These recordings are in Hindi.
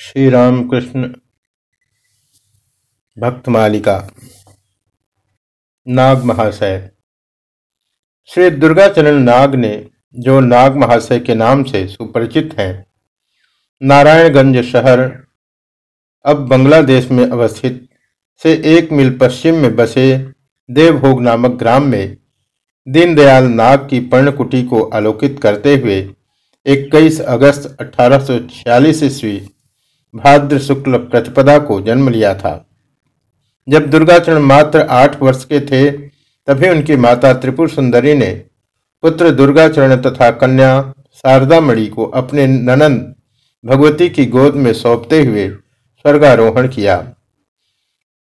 श्री रामकृष्ण भक्त मालिका, नाग महाशय। श्री दुर्गाचरण नाग ने, जो नाग महाशय के नाम से सुपरिचित हैं, नारायणगंज शहर, अब बांग्लादेश में अवस्थित, से एक मील पश्चिम में बसे देवभोग नामक ग्राम में, दीनदयाल नाग की पर्णकुटी को आलोकित करते हुए 21 अगस्त अठारह सौ छियालीस ईस्वी भाद्र शुक्ल प्रतिपदा को जन्म लिया था। जब दुर्गाचरण मात्र आठ वर्ष के थे, तभी उनकी माता त्रिपुर सुंदरी ने पुत्र दुर्गाचरण तथा कन्या शारदामणि को अपने ननंद भगवती की गोद में सौंपते हुए स्वर्गारोहण किया।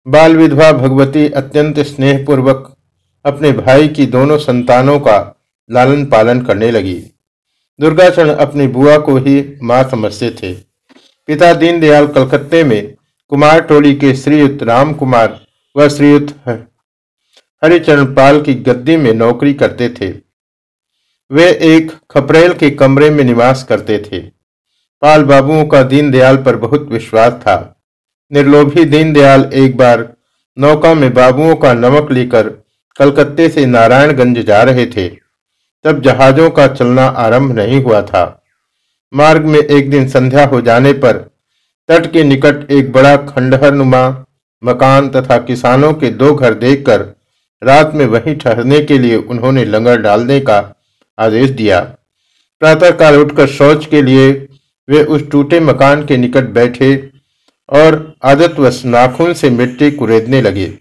बाल विधवा भगवती अत्यंत स्नेहपूर्वक अपने भाई की दोनों संतानों का लालन पालन करने लगी। दुर्गाचरण अपनी बुआ को ही माँ समझते थे। पिता दीनदयाल कलकत्ते में कुमार टोली के श्रीयुक्त राम कुमार व श्रीयुक्त हरिचरण पाल की गद्दी में नौकरी करते थे। वे एक खपरेल के कमरे में निवास करते थे। पाल बाबुओं का दीनदयाल पर बहुत विश्वास था। निर्लोभी दीनदयाल एक बार नौका में बाबुओं का नमक लेकर कलकत्ते से नारायणगंज जा रहे थे। तब जहाजों का चलना आरंभ नहीं हुआ था। मार्ग में एक दिन संध्या हो जाने पर तट के निकट एक बड़ा खंडहर नुमा मकान तथा किसानों के दो घर देखकर रात में वहीं ठहरने के लिए उन्होंने लंगर डालने का आदेश दिया। प्रातःकाल उठकर शौच के लिए वे उस टूटे मकान के निकट बैठे और आदतवश नाखून से मिट्टी कुरेदने लगे।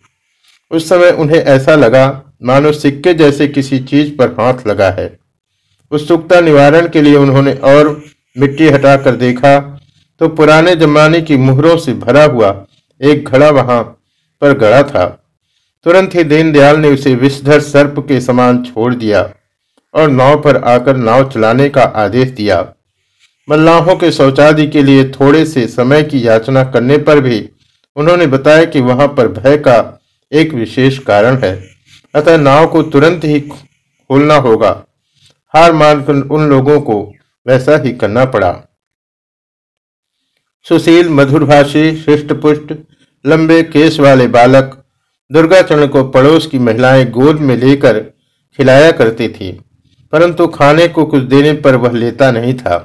उस समय उन्हें ऐसा लगा, मानो सिक्के जैसे किसी चीज़ पर हाथ लगा है। उत्सुकता निवारण के लिए उन्होंने और मिट्टी हटाकर देखा तो पुराने जमाने की मुहरों से भरा हुआ एक घड़ा वहाँ पर गड़ा था। तुरंत ही दीनदयाल ने उसे विषधर सर्प के समान छोड़ दिया और नाव पर आकर नाव चलाने का आदेश दिया। मल्लाहों के शौचादि के लिए थोड़े से समय की याचना करने पर भी उन्होंने बताया कि वहाँ पर भय का एक विशेष कारण है। अतः नाव को तुरंत ही खोलना होगा। हार मानकर उन लोगों को वैसा ही करना पड़ा। सुशील, मधुरभाषी हृष्ट पुष्ट लंबे केस वाले बालक दुर्गाचरण को पड़ोस की महिलाएँ गोद में लेकर खिलाया करती थी, परंतु खाने को कुछ देने पर वह लेता नहीं था।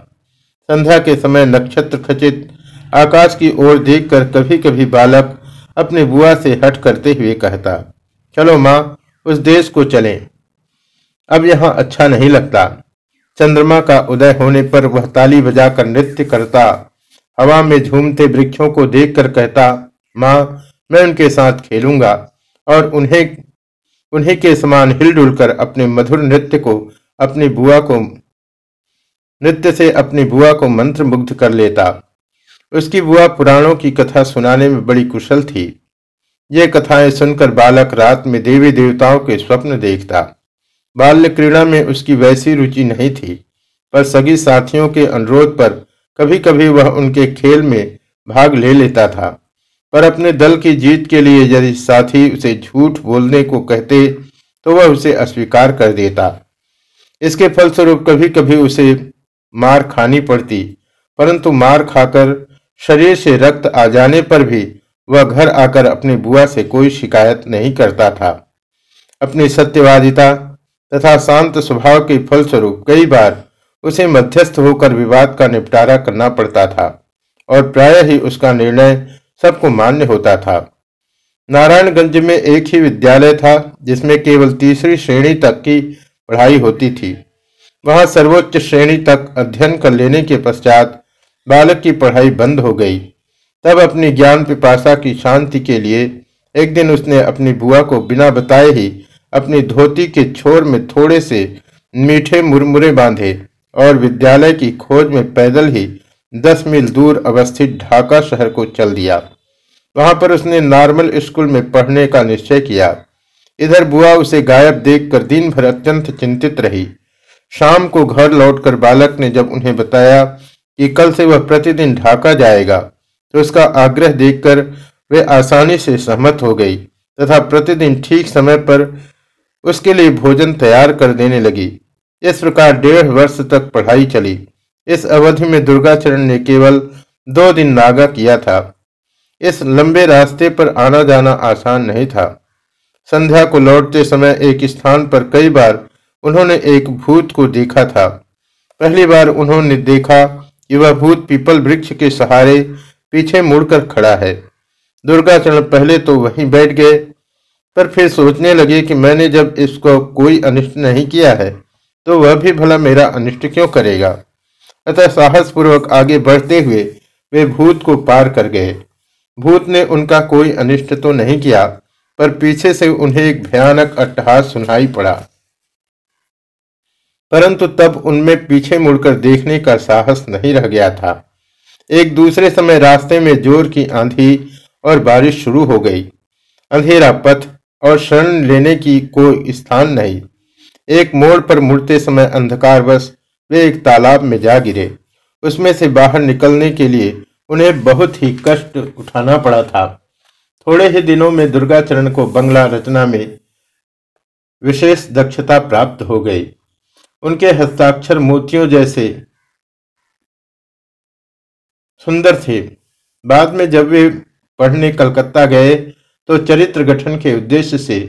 संध्या के समय नक्षत्र खचित आकाश की ओर देखकर कभी कभी बालक अपने बुआ से हट करते हुए कहता, चलो माँ, उस देश को चलें। अब यहाँ अच्छा नहीं लगता। चंद्रमा का उदय होने पर वह ताली बजाकर नृत्य करता, हवा में झूमते वृक्षों को देखकर कहता, माँ, मैं उनके साथ खेलूँगा और उन्हें, उन्हीं के समान हिलडुल कर अपने मधुर नृत्य को, अपनी बुआ को, नृत्य से अपनी बुआ को मंत्र मुग्ध कर लेता। उसकी बुआ पुराणों की कथा सुनाने में बड़ी कुशल थी। ये कथाएँ सुनकर बालक रात में देवी देवताओं के स्वप्न देखता। बाल्य क्रीड़ा में उसकी वैसी रुचि नहीं थी, पर सगी साथियों के अनुरोध पर कभी कभी वह उनके खेल में भाग ले लेता था। पर अपने दल की जीत के लिए यदि साथी उसे झूठ बोलने को कहते तो वह उसे अस्वीकार कर देता। इसके फलस्वरूप कभी कभी उसे मार खानी पड़ती, परंतु मार खाकर शरीर से रक्त आ जाने पर भी वह घर आकर अपनी बुआ से कोई शिकायत नहीं करता था। अपनी सत्यवादिता तथा शांत स्वभाव के फलस्वरूप कई बार उसे मध्यस्थ होकर विवाद का निपटारा करना पड़ता था और प्राय ही उसका निर्णय सबको मान्य होता था। नारायणगंज में एक ही विद्यालय था, जिसमें केवल तीसरी श्रेणी तक की पढ़ाई होती थी। वहाँ सर्वोच्च श्रेणी तक अध्ययन कर लेने के पश्चात बालक की पढ़ाई बंद हो गई। तब अपनी ज्ञान पिपाशा की शांति के लिए एक दिन उसने अपनी बुआ को बिना बताए ही अपनी धोती के छोर में थोड़े से मीठे मुरमुरे बांधे और विद्यालय की खोज में पैदल ही दस मील दूर अवस्थित ढाका शहर को चल दिया। वहाँ पर उसने नॉर्मल स्कूल में पढ़ने का निश्चय किया। इधर बुआ उसे गायब देखकर दिन भर अत्यंत चिंतित रही। शाम को घर लौटकर बालक ने जब उन्हें बताया कि कल से वह प्रतिदिन ढाका जाएगा तो उसका आग्रह देखकर वे आसानी से सहमत हो गई तथा प्रतिदिन ठीक समय पर उसके लिए भोजन तैयार कर देने लगी। इस प्रकार डेढ़ वर्ष तक पढ़ाई चली। इस अवधि में दुर्गाचरण ने केवल दो दिन नागा किया था। इस लंबे रास्ते पर आना जाना आसान नहीं था। संध्या को लौटते समय एक स्थान पर कई बार उन्होंने एक भूत को देखा था। पहली बार उन्होंने देखा कि वह भूत पीपल वृक्ष के सहारे पीछे मुड़कर खड़ा है। दुर्गाचरण पहले तो वहीं बैठ गए पर फिर सोचने लगे कि मैंने जब इसको कोई अनिष्ट नहीं किया है तो वह भी भला मेरा अनिष्ट क्यों करेगा? अतः साहस पूर्वक आगे बढ़ते हुए वे भूत को पार कर गए। भूत ने उनका कोई अनिष्ट तो नहीं किया, पर पीछे से उन्हें एक भयानक अट्टहास सुनाई पड़ा। परंतु तब उनमें पीछे मुड़कर देखने का साहस नहीं रह गया था। एक दूसरे समय रास्ते में ज़ोर की आंधी और बारिश शुरू हो गई। अंधेरा पथ और शरण लेने की कोई स्थान नहीं। एक मोड़ पर मुड़ते समय अंधकार बस वे एक तालाब में जा गिरे। उसमें से बाहर निकलने के लिए उन्हें बहुत ही कष्ट उठाना पड़ा था। थोड़े ही दिनों में दुर्गाचरण को बंगला रचना में विशेष दक्षता प्राप्त हो गई। उनके हस्ताक्षर मोतियों जैसे सुंदर थे। बाद में जब वे पढ़ने कलकत्ता गए तो चरित्र गठन के उद्देश्य से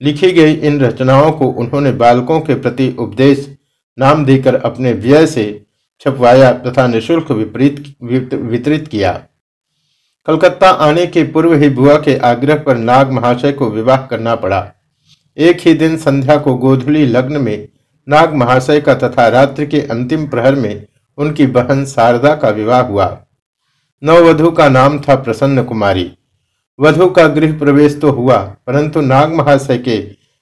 लिखी गई इन रचनाओं को उन्होंने बालकों के प्रति उपदेश, नाम देकर अपने व्यय से छपवाया तथा निशुल्क विपरीत वितरित किया। कलकत्ता आने के पूर्व ही बुआ के आग्रह पर नाग महाशय को विवाह करना पड़ा। एक ही दिन संध्या को गोधुली लग्न में नाग महाशय का तथा रात्रि के अंतिम प्रहर में उनकी बहन शारदा का विवाह हुआ। नववधु का नाम था प्रसन्न कुमारी। वधु का गृह प्रवेश तो हुआ, परंतु नाग महाशय के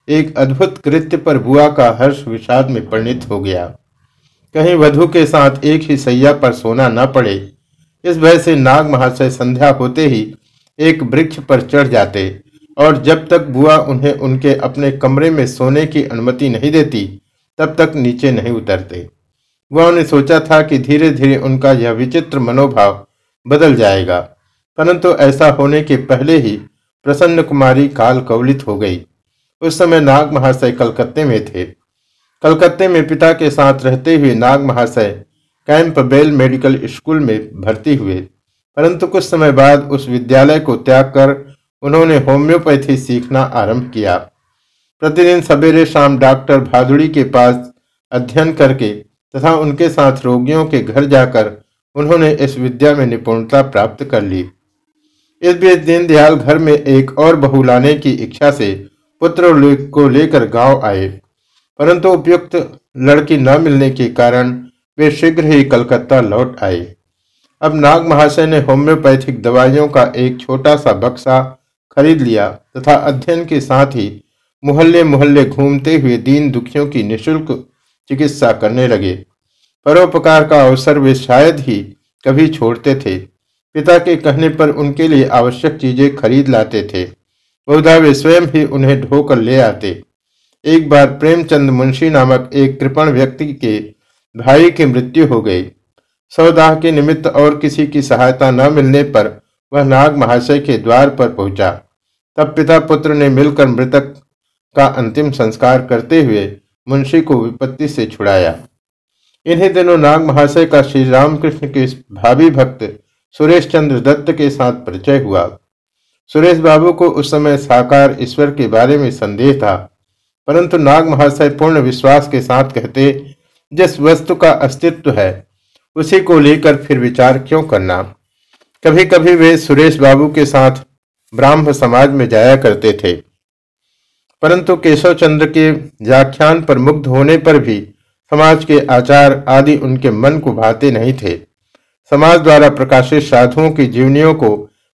एक अद्भुत कृत्य पर बुआ का हर्ष विषाद में परिणित हो गया। कहीं वधु के साथ एक ही सैया पर सोना न पड़े, इस भय से नाग महाशय संध्या होते ही एक वृक्ष पर चढ़ जाते, और जब तक बुआ उन्हें उनके अपने कमरे में सोने की अनुमति नहीं देती, तब तक नीचे नहीं उतरते। बुआ ने सोचा था कि धीरे धीरे उनका यह विचित्र मनोभाव बदल जाएगा। परंतु ऐसा होने के पहले ही प्रसन्न कुमारी काल कवलित हो गई। उस समय नाग महाशय कलकत्ते में थे। कलकत्ते में पिता के साथ रहते हुए Nag Mahashay camp bell medical school में भर्ती हुए। परंतु कुछ समय बाद उस विद्यालय को त्याग कर उन्होंने होम्योपैथी सीखना आरंभ किया। प्रतिदिन सवेरे शाम डॉक्टर भादुड़ी के पास अध्ययन करके तथा उनके साथ रोगियों के घर जाकर उन्होंने इस विद्या में निपुणता प्राप्त कर ली। इस बीच दीनदयाल घर में एक और बहू लाने की इच्छा से पुत्र को लेकर गाँव आए। परंतु उपयुक्त लड़की न मिलने के कारण वे शीघ्र ही कलकत्ता लौट आए। अब नाग महाशय ने होम्योपैथिक दवाइयों का एक छोटा सा बक्सा खरीद लिया तथा अध्ययन के साथ ही मोहल्ले मोहल्ले घूमते हुए दीन दुखियों की निशुल्क चिकित्सा करने लगे। परोपकार का अवसर वे शायद ही कभी छोड़ते थे। पिता के कहने पर उनके लिए आवश्यक चीज़ें खरीद लाते थे। बहुधा वे स्वयं ही उन्हें ढोकर ले आते। एक बार प्रेमचंद मुंशी नामक एक कृपण व्यक्ति के भाई की मृत्यु हो गई। सौदाह के निमित्त और किसी की सहायता न मिलने पर वह नाग महाशय के द्वार पर पहुँचा। तब पिता पुत्र ने मिलकर मृतक का अंतिम संस्कार करते हुए मुंशी को विपत्ति से छुड़ाया। इन्हीं दिनों नाग महाशय का श्री रामकृष्ण के भावी भक्त सुरेश चंद्र दत्त के साथ परिचय हुआ। सुरेश बाबू को उस समय साकार ईश्वर के बारे में संदेह था, परंतु नाग महाशय पूर्ण विश्वास के साथ कहते, जिस वस्तु का अस्तित्व है, उसी को लेकर फिर विचार क्यों करना? कभी कभी वे सुरेश बाबू के साथ ब्राह्म समाज में जाया करते थे, परंतु केशव चंद्र के व्याख्यान पर मुग्ध होने पर भी समाज के आचार आदि उनके मन को भाते नहीं थे। समाज द्वारा प्रकाशित साधुओं की जीवनियों को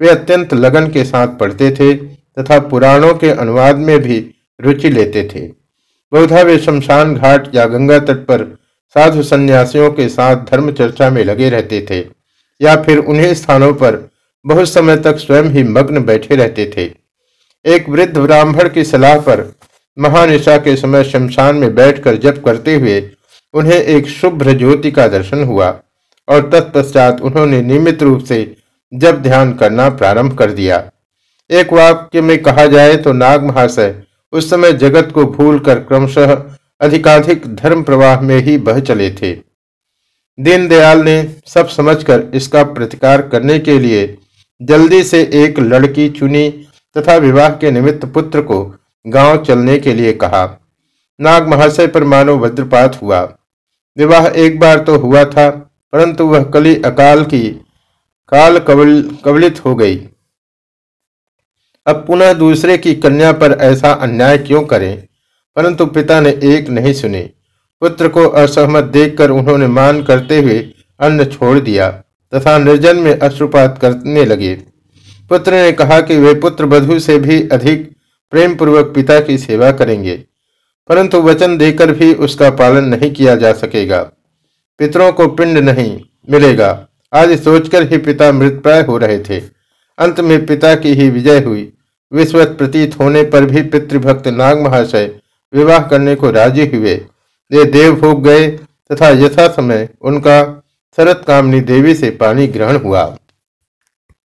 वे अत्यंत लगन के साथ पढ़ते थे तथा पुराणों के अनुवाद में भी रुचि लेते थे। बहुधा वे शमशान घाट या गंगा तट पर साधु संन्यासियों के साथ धर्म चर्चा में लगे रहते थे या फिर उन्हीं स्थानों पर बहुत समय तक स्वयं ही मग्न बैठे रहते थे। एक वृद्ध ब्राह्मण की सलाह पर महानिशा के समय शमशान में बैठकर जप करते हुए उन्हें एक शुभ्र ज्योति का दर्शन हुआ। और तत्पश्चात उन्होंने नियमित रूप से जब ध्यान करना प्रारंभ कर दिया। एक वाक्य में कहा जाए तो नाग महाशय उस समय जगत को भूलकर क्रमशः अधिकाधिक धर्म प्रवाह में ही बह चले थे। दीनदयाल ने सब समझकर इसका प्रतिकार करने के लिए जल्दी से एक लड़की चुनी तथा विवाह के निमित्त पुत्र को गाँव चलने के लिए कहा। नाग महाशय पर मानो वज्रपात हुआ। विवाह एक बार तो हुआ था परंतु वह कली अकाल की काल कवल, कवलित हो गई। अब पुनः दूसरे की कन्या पर ऐसा अन्याय क्यों करें? परंतु पिता ने एक नहीं सुने। पुत्र को असहमत देखकर उन्होंने मान करते हुए अन्न छोड़ दिया तथा निर्जन में अश्रुपात करने लगे। पुत्र ने कहा कि वे पुत्र बधु से भी अधिक प्रेम पूर्वक पिता की सेवा करेंगे, परंतु वचन देकर भी उसका पालन नहीं किया जा सकेगा। पितरों को पिंड नहीं मिलेगा। आज सोचकर ही पिता मृतप्राय हो रहे थे। अंत में पिता की ही विजय हुई। विश्वत प्रतीत होने पर भी पितृभक्त नाग महाशय विवाह करने को राज़ी हुए। वे देवभोग गए तथा यथा समय उनका शरत कामनी देवी से पानी ग्रहण हुआ।